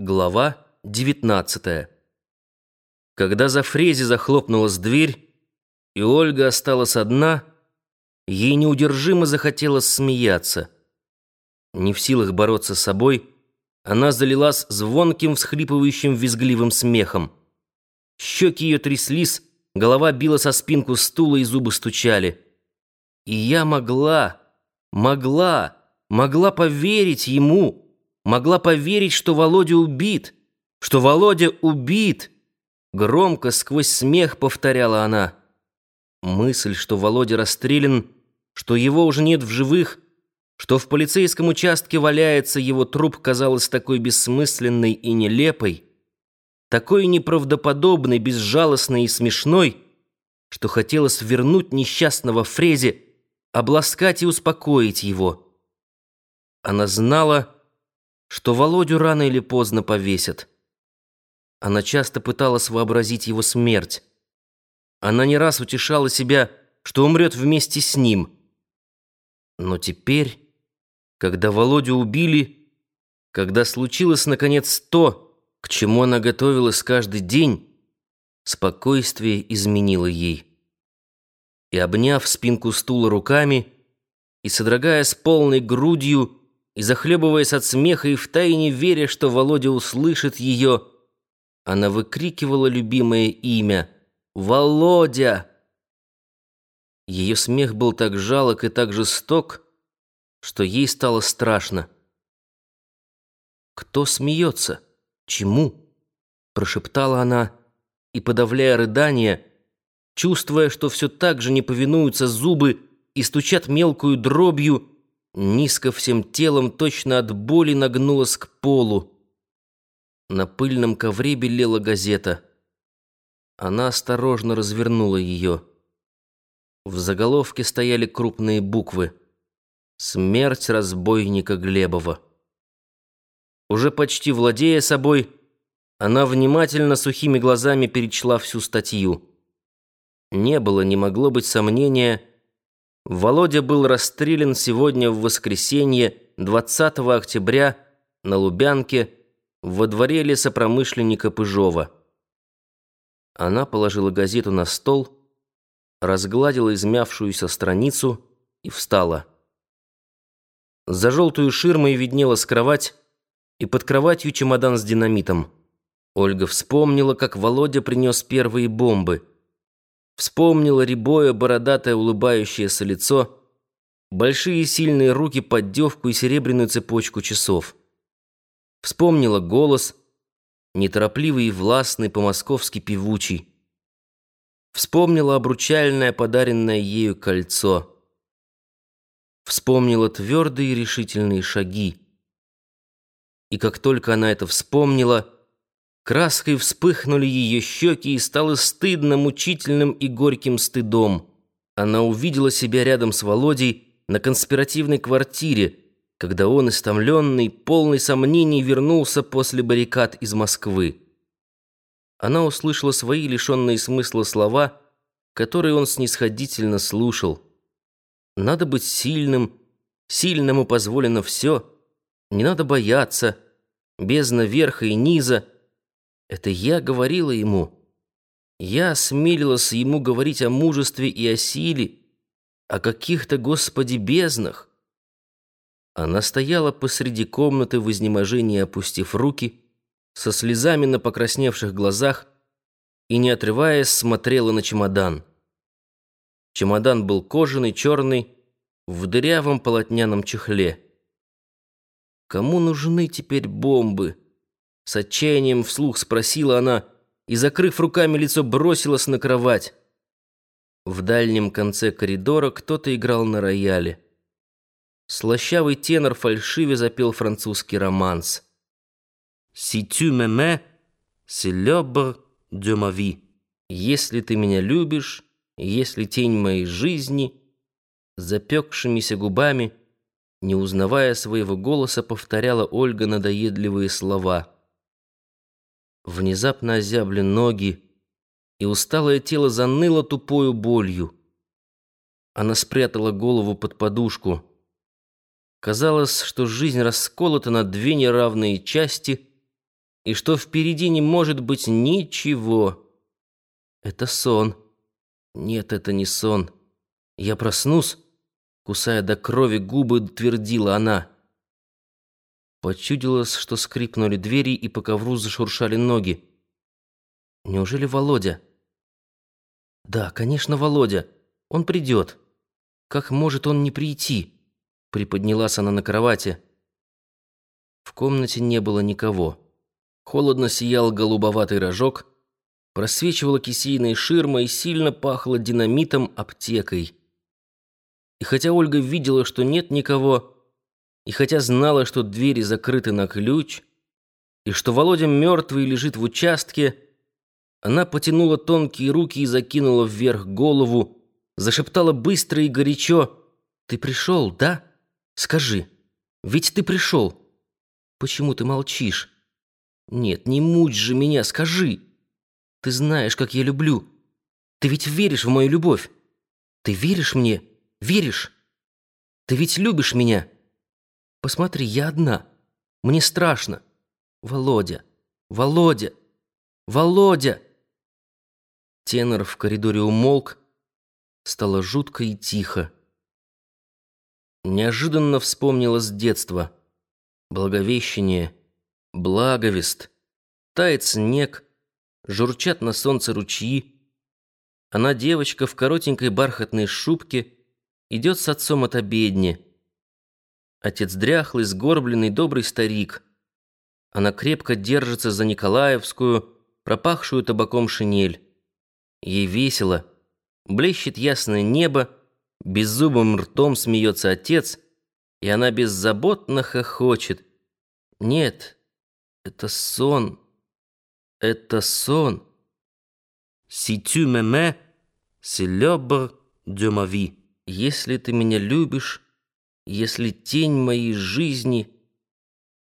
Глава 19 Когда за Фрези захлопнулась дверь, и Ольга осталась одна, ей неудержимо захотелось смеяться. Не в силах бороться с собой, она залилась звонким, всхлипывающим, визгливым смехом. Щеки ее тряслись, голова била со спинку стула и зубы стучали. И я могла, могла, могла поверить ему, могла поверить, что Володя убит, что Володя убит. Громко сквозь смех повторяла она. Мысль, что Володя расстрелян, что его уже нет в живых, что в полицейском участке валяется его труп, казалась такой бессмысленной и нелепой, такой неправдоподобной, безжалостной и смешной, что хотелось вернуть несчастного Фрезе, обласкать и успокоить его. Она знала, что Володю рано или поздно повесят. Она часто пыталась вообразить его смерть. Она не раз утешала себя, что умрет вместе с ним. Но теперь, когда Володю убили, когда случилось, наконец, то, к чему она готовилась каждый день, спокойствие изменило ей. И, обняв спинку стула руками, и содрогаясь полной грудью, и, захлебываясь от смеха и втайне веря, что Володя услышит ее, она выкрикивала любимое имя «Володя!». Ее смех был так жалок и так жесток, что ей стало страшно. «Кто смеется? Чему?» – прошептала она, и, подавляя рыдания, чувствуя, что все так же не повинуются зубы и стучат мелкую дробью, низко всем телом, точно от боли нагнулась к полу. На пыльном ковре белела газета. Она осторожно развернула ее. В заголовке стояли крупные буквы. «Смерть разбойника Глебова». Уже почти владея собой, она внимательно сухими глазами перечла всю статью. Не было, не могло быть сомнения, Володя был расстрелян сегодня в воскресенье, 20 октября, на Лубянке, во дворе лесопромышленника Пыжова. Она положила газету на стол, разгладила измявшуюся страницу и встала. За желтую ширмой виднелась кровать, и под кроватью чемодан с динамитом. Ольга вспомнила, как Володя принес первые бомбы — Вспомнила рябое, бородатое, улыбающееся лицо, большие сильные руки, поддевку и серебряную цепочку часов. Вспомнила голос, неторопливый и властный, по-московски певучий. Вспомнила обручальное, подаренное ею кольцо. Вспомнила твердые решительные шаги. И как только она это вспомнила, Краской вспыхнули ее щеки, и стало стыдно, мучительным и горьким стыдом. Она увидела себя рядом с Володей на конспиративной квартире, когда он, истомленный, полный сомнений, вернулся после баррикад из Москвы. Она услышала свои лишенные смысла слова, которые он снисходительно слушал. «Надо быть сильным, сильному позволено все, не надо бояться, бездна верха и низа — это я говорила ему. Я осмелилась ему говорить о мужестве и о силе, о каких-то, Господи, безднах. Она стояла посреди комнаты в изнеможении, опустив руки, со слезами на покрасневших глазах и, не отрываясь, смотрела на чемодан. Чемодан был кожаный, черный, в дырявом полотняном чехле. Кому нужны теперь бомбы? С отчаянием вслух спросила она и, закрыв руками лицо, бросилась на кровать. В дальнем конце коридора кто-то играл на рояле. Слащавый тенор фальшиве запел французский романс. «Si tu m'aimes, c'est l'œuvre de ma vie». «Если ты меня любишь, если тень моей жизни», запекшимися губами, не узнавая своего голоса, повторяла Ольга надоедливые слова. Внезапно озябли ноги, и усталое тело заныло тупою болью. Она спрятала голову под подушку. Казалось, что жизнь расколота на две неравные части, и что впереди не может быть ничего. Это сон. Нет, это не сон. Я проснусь, кусая до крови губы, твердила она. Почудилось, что скрипнули двери и по ковру зашуршали ноги. Неужели Володя? Да, конечно, Володя. Он придет. Как может он не прийти? Приподнялась она на кровати. В комнате не было никого. Холодно сиял голубоватый рожок, просвечивала кисейная ширма и сильно пахло динамитом аптекой. И хотя Ольга видела, что нет никого, и хотя знала, что двери закрыты на ключ, и что Володя мертвый лежит в участке, она потянула тонкие руки и закинула вверх голову, зашептала быстро и горячо «Ты пришел, да? Скажи, ведь ты пришел. Почему ты молчишь? Нет, не мучь же меня, скажи. Ты знаешь, как я люблю. Ты ведь веришь в мою любовь. Ты веришь мне? Веришь? Ты ведь любишь меня? Посмотри, я одна. Мне страшно. Володя, Володя, Володя!» Тенор в коридоре умолк, стало жутко и тихо. Неожиданно вспомнилось детство. Благовещение, благовест, тает снег, журчат на солнце ручьи. Она, девочка в коротенькой бархатной шубке, идет с отцом от обедни. Отец дряхлый, сгорбленный, добрый старик. Она крепко держится за Николаевскую, пропахшую табаком шинель. Ей весело. Блещет ясное небо, беззубым ртом смеется отец, и она беззаботно хохочет. Нет, это сон. Это сон. Si tu m'aimes, c'est l'ombre de ma vie. Если ты меня любишь, если тень моей жизни —